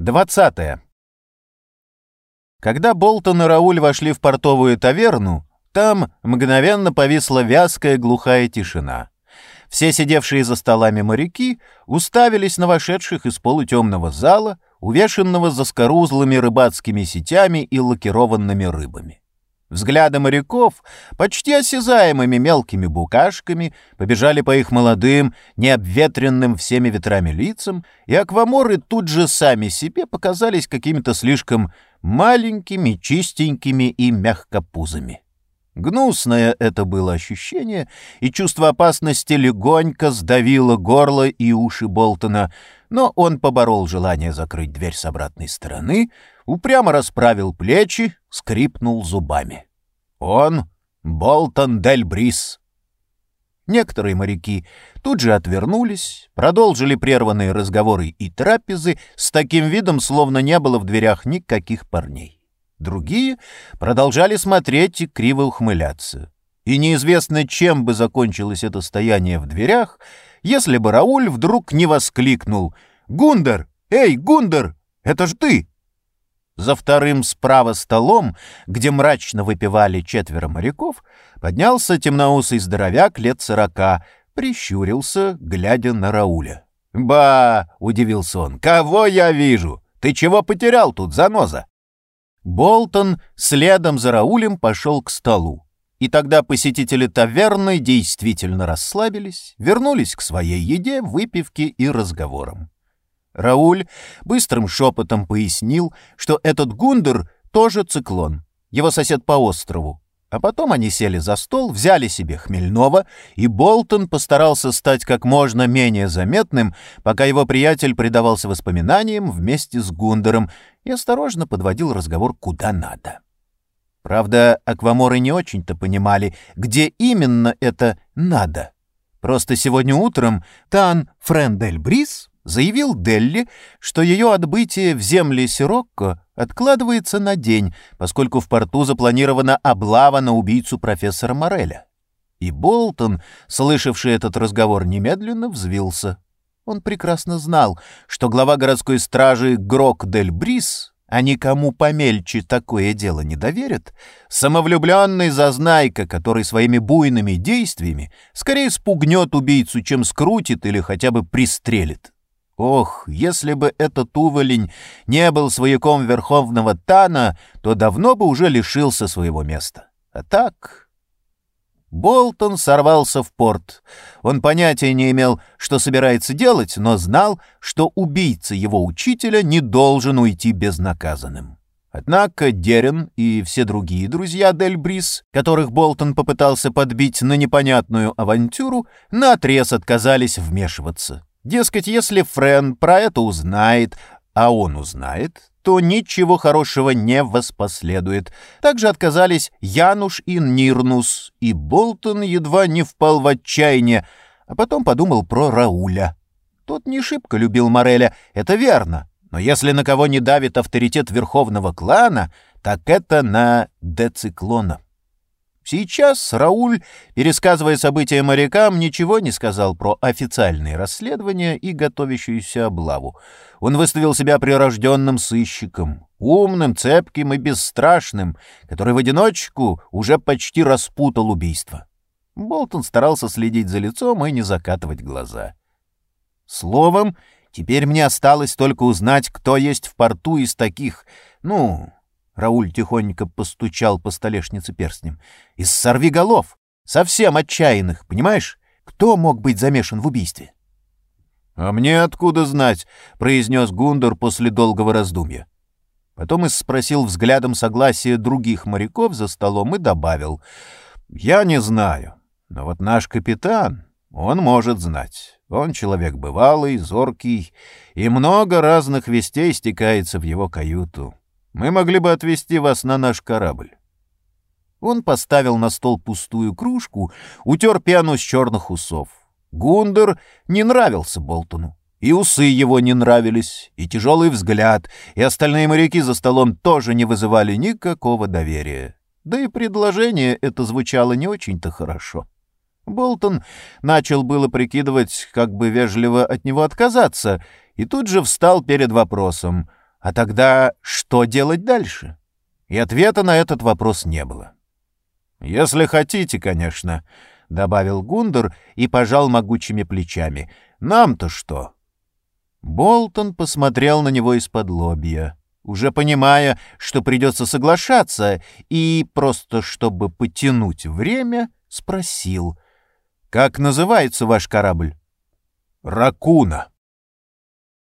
20. Когда Болтон и Рауль вошли в портовую таверну, там мгновенно повисла вязкая глухая тишина. Все сидевшие за столами моряки уставились на вошедших из полутемного зала, увешанного заскорузлыми рыбацкими сетями и лакированными рыбами. Взгляды моряков, почти осязаемыми мелкими букашками, побежали по их молодым, необветренным всеми ветрами лицам, и акваморы тут же сами себе показались какими-то слишком маленькими, чистенькими и мягкопузами. Гнусное это было ощущение, и чувство опасности легонько сдавило горло и уши Болтона, но он поборол желание закрыть дверь с обратной стороны, упрямо расправил плечи, скрипнул зубами. Он — Болтон Дель Брис. Некоторые моряки тут же отвернулись, продолжили прерванные разговоры и трапезы с таким видом, словно не было в дверях никаких парней. Другие продолжали смотреть и криво ухмыляться. И неизвестно, чем бы закончилось это стояние в дверях, если бы Рауль вдруг не воскликнул «Гундер! Эй, Гундер! Это ж ты!» За вторым справа столом, где мрачно выпивали четверо моряков, поднялся темноусый здоровяк лет сорока, прищурился, глядя на Рауля. «Ба!» — удивился он. «Кого я вижу? Ты чего потерял тут, заноза?» Болтон следом за Раулем пошел к столу. И тогда посетители таверны действительно расслабились, вернулись к своей еде, выпивке и разговорам. Рауль быстрым шепотом пояснил, что этот Гундер тоже циклон, его сосед по острову, а потом они сели за стол, взяли себе хмельного, и Болтон постарался стать как можно менее заметным, пока его приятель предавался воспоминаниям вместе с Гундером и осторожно подводил разговор куда надо. Правда, акваморы не очень-то понимали, где именно это «надо». Просто сегодня утром Тан Френдель Брис заявил Делли, что ее отбытие в земли Сирокко откладывается на день, поскольку в порту запланирована облава на убийцу профессора Мореля. И Болтон, слышавший этот разговор, немедленно взвился. Он прекрасно знал, что глава городской стражи Грок Дель Брис, а никому помельче такое дело не доверит, самовлюбленный зазнайка, который своими буйными действиями скорее спугнет убийцу, чем скрутит или хотя бы пристрелит. Ох, если бы этот уволень не был свояком Верховного Тана, то давно бы уже лишился своего места. А так... Болтон сорвался в порт. Он понятия не имел, что собирается делать, но знал, что убийца его учителя не должен уйти безнаказанным. Однако Дерен и все другие друзья Дель Брис, которых Болтон попытался подбить на непонятную авантюру, наотрез отказались вмешиваться. Дескать, если Френ про это узнает, а он узнает, то ничего хорошего не воспоследует. Также отказались Януш и Нирнус, и Болтон едва не впал в отчаяние, а потом подумал про Рауля. Тот не шибко любил Мореля, это верно, но если на кого не давит авторитет Верховного клана, так это на Дециклона. Сейчас Рауль, пересказывая события морякам, ничего не сказал про официальные расследования и готовящуюся облаву. Он выставил себя прирожденным сыщиком, умным, цепким и бесстрашным, который в одиночку уже почти распутал убийство. Болтон старался следить за лицом и не закатывать глаза. Словом, теперь мне осталось только узнать, кто есть в порту из таких, ну, Рауль тихонько постучал по столешнице перстнем. «Из сорвиголов! Совсем отчаянных, понимаешь? Кто мог быть замешан в убийстве?» «А мне откуда знать?» — произнес Гундер после долгого раздумья. Потом и спросил взглядом согласия других моряков за столом и добавил. «Я не знаю, но вот наш капитан, он может знать. Он человек бывалый, зоркий, и много разных вестей стекается в его каюту. Мы могли бы отвезти вас на наш корабль. Он поставил на стол пустую кружку, утер пену с черных усов. Гундер не нравился Болтону. И усы его не нравились, и тяжелый взгляд, и остальные моряки за столом тоже не вызывали никакого доверия. Да и предложение это звучало не очень-то хорошо. Болтон начал было прикидывать, как бы вежливо от него отказаться, и тут же встал перед вопросом — А тогда что делать дальше? И ответа на этот вопрос не было. «Если хотите, конечно», — добавил Гундер и пожал могучими плечами. «Нам-то что?» Болтон посмотрел на него из-под лобья, уже понимая, что придется соглашаться, и просто чтобы потянуть время, спросил. «Как называется ваш корабль?» «Ракуна».